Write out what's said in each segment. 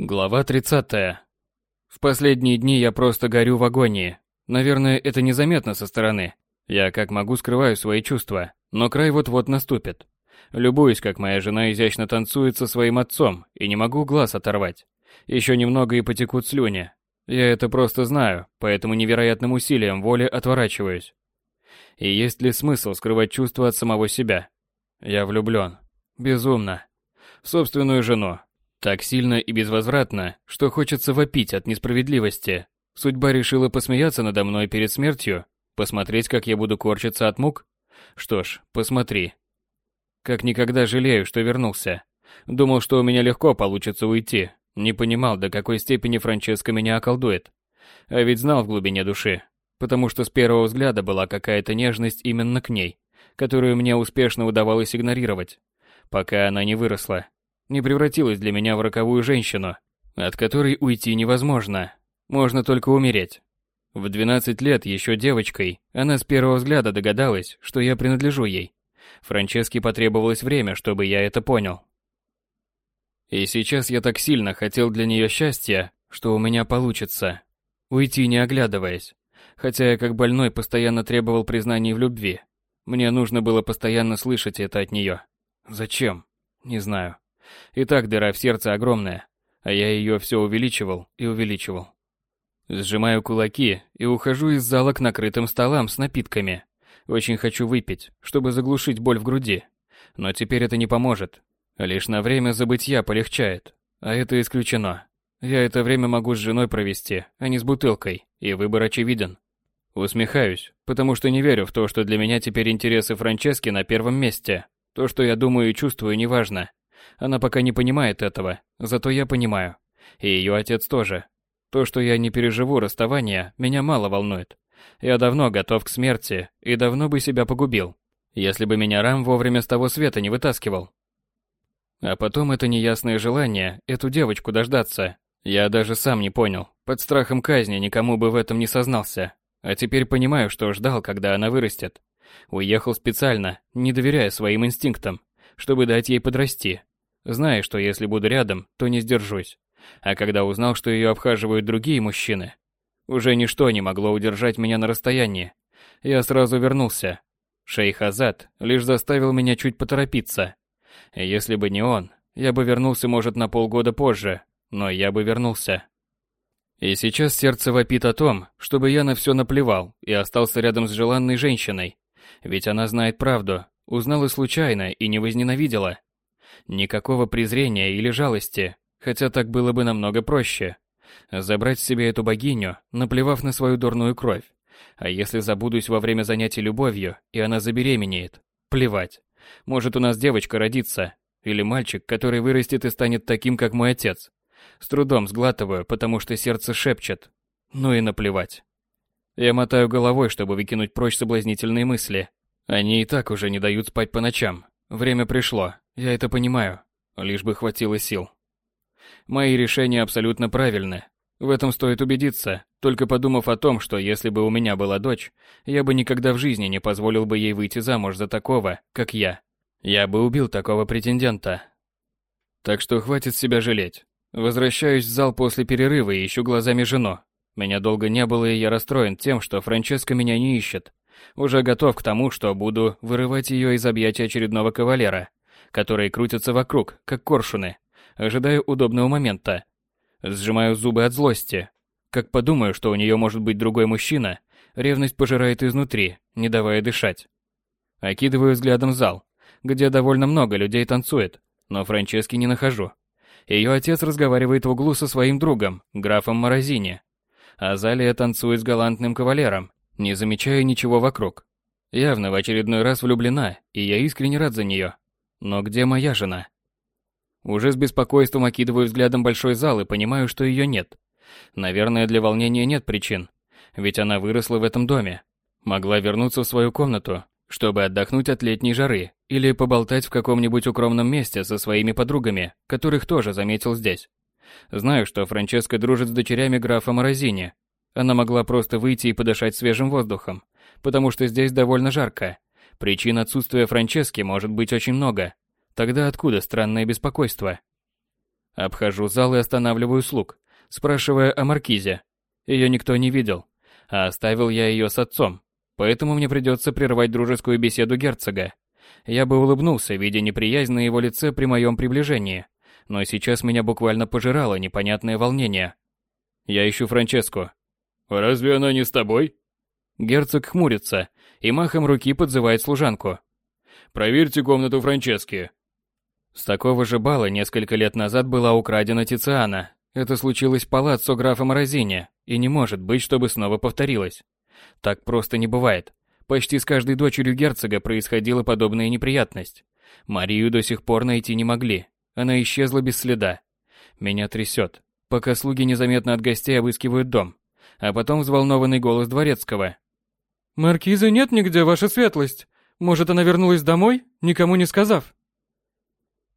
Глава 30. В последние дни я просто горю в агонии. Наверное, это незаметно со стороны. Я как могу скрываю свои чувства, но край вот-вот наступит. Любуюсь, как моя жена изящно танцует со своим отцом, и не могу глаз оторвать. Еще немного и потекут слюни. Я это просто знаю, поэтому невероятным усилием воли отворачиваюсь. И есть ли смысл скрывать чувства от самого себя? Я влюблен. Безумно. В собственную жену, так сильно и безвозвратно, что хочется вопить от несправедливости. Судьба решила посмеяться надо мной перед смертью, посмотреть, как я буду корчиться от мук. Что ж, посмотри. Как никогда жалею, что вернулся. Думал, что у меня легко получится уйти. Не понимал, до какой степени Франческа меня околдует. А ведь знал в глубине души. Потому что с первого взгляда была какая-то нежность именно к ней, которую мне успешно удавалось игнорировать, пока она не выросла не превратилась для меня в роковую женщину, от которой уйти невозможно. Можно только умереть. В 12 лет еще девочкой, она с первого взгляда догадалась, что я принадлежу ей. Франческе потребовалось время, чтобы я это понял. И сейчас я так сильно хотел для нее счастья, что у меня получится. Уйти не оглядываясь. Хотя я как больной постоянно требовал признаний в любви. Мне нужно было постоянно слышать это от нее. Зачем? Не знаю. И так дыра в сердце огромная, а я ее все увеличивал и увеличивал. Сжимаю кулаки и ухожу из зала к накрытым столам с напитками. Очень хочу выпить, чтобы заглушить боль в груди. Но теперь это не поможет. Лишь на время забытья полегчает. А это исключено. Я это время могу с женой провести, а не с бутылкой, и выбор очевиден. Усмехаюсь, потому что не верю в то, что для меня теперь интересы Франчески на первом месте. То, что я думаю и чувствую, неважно. Она пока не понимает этого, зато я понимаю. И ее отец тоже. То, что я не переживу расставания, меня мало волнует. Я давно готов к смерти и давно бы себя погубил, если бы меня Рам вовремя с того света не вытаскивал. А потом это неясное желание эту девочку дождаться. Я даже сам не понял. Под страхом казни никому бы в этом не сознался. А теперь понимаю, что ждал, когда она вырастет. Уехал специально, не доверяя своим инстинктам, чтобы дать ей подрасти, зная, что если буду рядом, то не сдержусь. А когда узнал, что ее обхаживают другие мужчины, уже ничто не могло удержать меня на расстоянии. Я сразу вернулся. Шейх Азад лишь заставил меня чуть поторопиться. Если бы не он, я бы вернулся, может, на полгода позже, но я бы вернулся. И сейчас сердце вопит о том, чтобы я на все наплевал и остался рядом с желанной женщиной. Ведь она знает правду, узнала случайно и не возненавидела. Никакого презрения или жалости, хотя так было бы намного проще. Забрать себе эту богиню, наплевав на свою дурную кровь. А если забудусь во время занятий любовью, и она забеременеет? Плевать. Может, у нас девочка родится. Или мальчик, который вырастет и станет таким, как мой отец. С трудом сглатываю, потому что сердце шепчет. Ну и наплевать. Я мотаю головой, чтобы выкинуть прочь соблазнительные мысли. Они и так уже не дают спать по ночам. Время пришло, я это понимаю, лишь бы хватило сил. Мои решения абсолютно правильны. В этом стоит убедиться, только подумав о том, что если бы у меня была дочь, я бы никогда в жизни не позволил бы ей выйти замуж за такого, как я. Я бы убил такого претендента. Так что хватит себя жалеть. Возвращаюсь в зал после перерыва и ищу глазами жену. Меня долго не было, и я расстроен тем, что Франческа меня не ищет. Уже готов к тому, что буду вырывать ее из объятия очередного кавалера, которые крутятся вокруг, как коршуны, ожидая удобного момента. Сжимаю зубы от злости. Как подумаю, что у нее может быть другой мужчина, ревность пожирает изнутри, не давая дышать. Окидываю взглядом зал, где довольно много людей танцует, но Франчески не нахожу. Ее отец разговаривает в углу со своим другом, графом Морозини. Азалия танцует с галантным кавалером, не замечая ничего вокруг. Явно в очередной раз влюблена, и я искренне рад за нее. Но где моя жена? Уже с беспокойством окидываю взглядом большой зал и понимаю, что ее нет. Наверное, для волнения нет причин, ведь она выросла в этом доме. Могла вернуться в свою комнату, чтобы отдохнуть от летней жары или поболтать в каком-нибудь укромном месте со своими подругами, которых тоже заметил здесь. Знаю, что Франческа дружит с дочерями графа Морозини, она могла просто выйти и подышать свежим воздухом, потому что здесь довольно жарко. Причин отсутствия Франчески может быть очень много. Тогда откуда странное беспокойство? Обхожу зал и останавливаю слуг, спрашивая о маркизе. Ее никто не видел, а оставил я ее с отцом, поэтому мне придется прервать дружескую беседу герцога. Я бы улыбнулся, видя неприязнь на его лице при моем приближении, но сейчас меня буквально пожирало непонятное волнение. Я ищу Франческу. «Разве она не с тобой?» Герцог хмурится и махом руки подзывает служанку. «Проверьте комнату Франчески». С такого же бала несколько лет назад была украдена Тициана. Это случилось в палаццо графа Морозини, и не может быть, чтобы снова повторилось. Так просто не бывает. Почти с каждой дочерью герцога происходила подобная неприятность. Марию до сих пор найти не могли. Она исчезла без следа. Меня трясет, пока слуги незаметно от гостей обыскивают дом. А потом взволнованный голос дворецкого. «Маркиза нет нигде, ваша светлость. Может, она вернулась домой, никому не сказав?»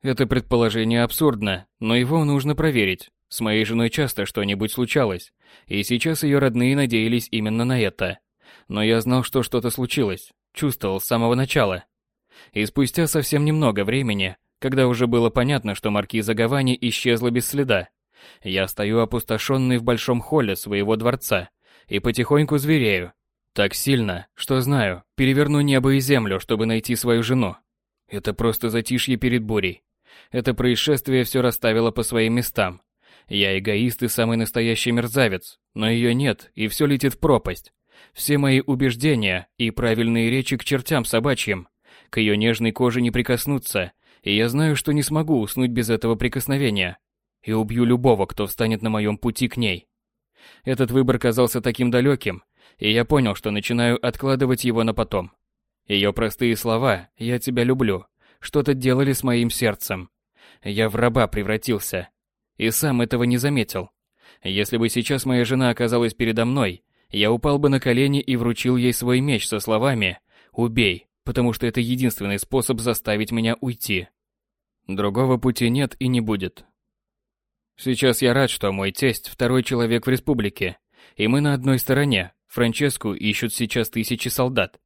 Это предположение абсурдно, но его нужно проверить. С моей женой часто что-нибудь случалось, и сейчас ее родные надеялись именно на это но я знал, что что-то случилось, чувствовал с самого начала. И спустя совсем немного времени, когда уже было понятно, что маркиза Гавани исчезла без следа, я стою опустошенный в большом холле своего дворца и потихоньку зверею. Так сильно, что знаю, переверну небо и землю, чтобы найти свою жену. Это просто затишье перед бурей. Это происшествие все расставило по своим местам. Я эгоист и самый настоящий мерзавец, но ее нет, и все летит в пропасть. Все мои убеждения и правильные речи к чертям собачьим. К ее нежной коже не прикоснуться, и я знаю, что не смогу уснуть без этого прикосновения. И убью любого, кто встанет на моем пути к ней. Этот выбор казался таким далеким, и я понял, что начинаю откладывать его на потом. Ее простые слова «я тебя люблю» что-то делали с моим сердцем. Я в раба превратился. И сам этого не заметил. Если бы сейчас моя жена оказалась передо мной, я упал бы на колени и вручил ей свой меч со словами «Убей, потому что это единственный способ заставить меня уйти». Другого пути нет и не будет. Сейчас я рад, что мой тесть второй человек в республике, и мы на одной стороне. Франческу ищут сейчас тысячи солдат.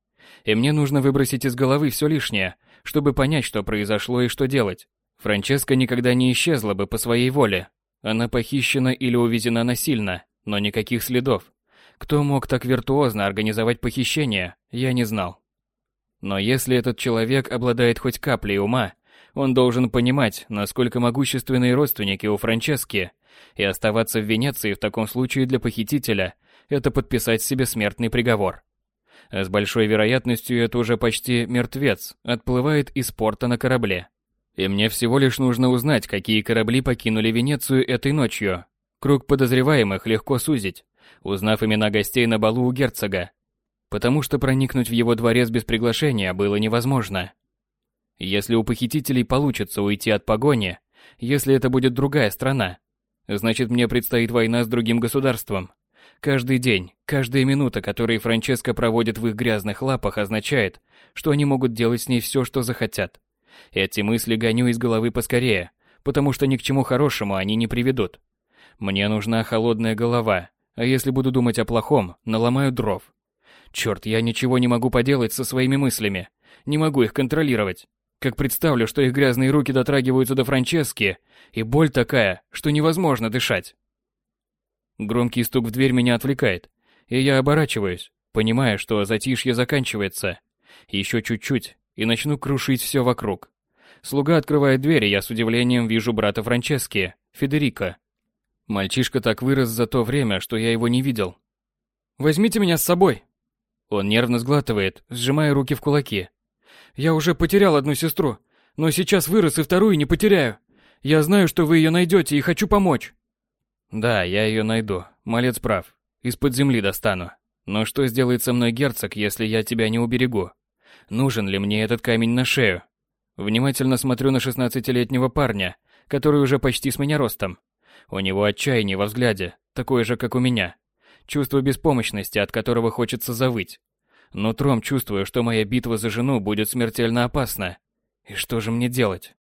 И мне нужно выбросить из головы все лишнее, чтобы понять, что произошло и что делать. Франческа никогда не исчезла бы по своей воле. Она похищена или увезена насильно, но никаких следов. Кто мог так виртуозно организовать похищение, я не знал. Но если этот человек обладает хоть каплей ума, он должен понимать, насколько могущественные родственники у Франчески, и оставаться в Венеции в таком случае для похитителя – это подписать себе смертный приговор. С большой вероятностью это уже почти мертвец отплывает из порта на корабле. И мне всего лишь нужно узнать, какие корабли покинули Венецию этой ночью. Круг подозреваемых легко сузить, узнав имена гостей на балу у герцога, потому что проникнуть в его дворец без приглашения было невозможно. Если у похитителей получится уйти от погони, если это будет другая страна, значит мне предстоит война с другим государством. Каждый день, каждая минута, которые Франческо проводит в их грязных лапах, означает, что они могут делать с ней все, что захотят. Эти мысли гоню из головы поскорее, потому что ни к чему хорошему они не приведут. Мне нужна холодная голова, а если буду думать о плохом, наломаю дров. Черт, я ничего не могу поделать со своими мыслями. Не могу их контролировать. Как представлю, что их грязные руки дотрагиваются до Франчески, и боль такая, что невозможно дышать. Громкий стук в дверь меня отвлекает, и я оборачиваюсь, понимая, что затишье заканчивается. Еще чуть-чуть, и начну крушить все вокруг. Слуга открывает дверь, и я с удивлением вижу брата Франчески, Федерико. Мальчишка так вырос за то время, что я его не видел. «Возьмите меня с собой!» Он нервно сглатывает, сжимая руки в кулаки. «Я уже потерял одну сестру, но сейчас вырос и вторую не потеряю. Я знаю, что вы ее найдете и хочу помочь». «Да, я ее найду. Малец прав. Из-под земли достану. Но что сделает со мной герцог, если я тебя не уберегу? Нужен ли мне этот камень на шею?» Внимательно смотрю на шестнадцатилетнего парня, который уже почти с меня ростом. У него отчаяние во взгляде, такое же, как у меня. Чувство беспомощности, от которого хочется завыть. Нутром чувствую, что моя битва за жену будет смертельно опасна. И что же мне делать?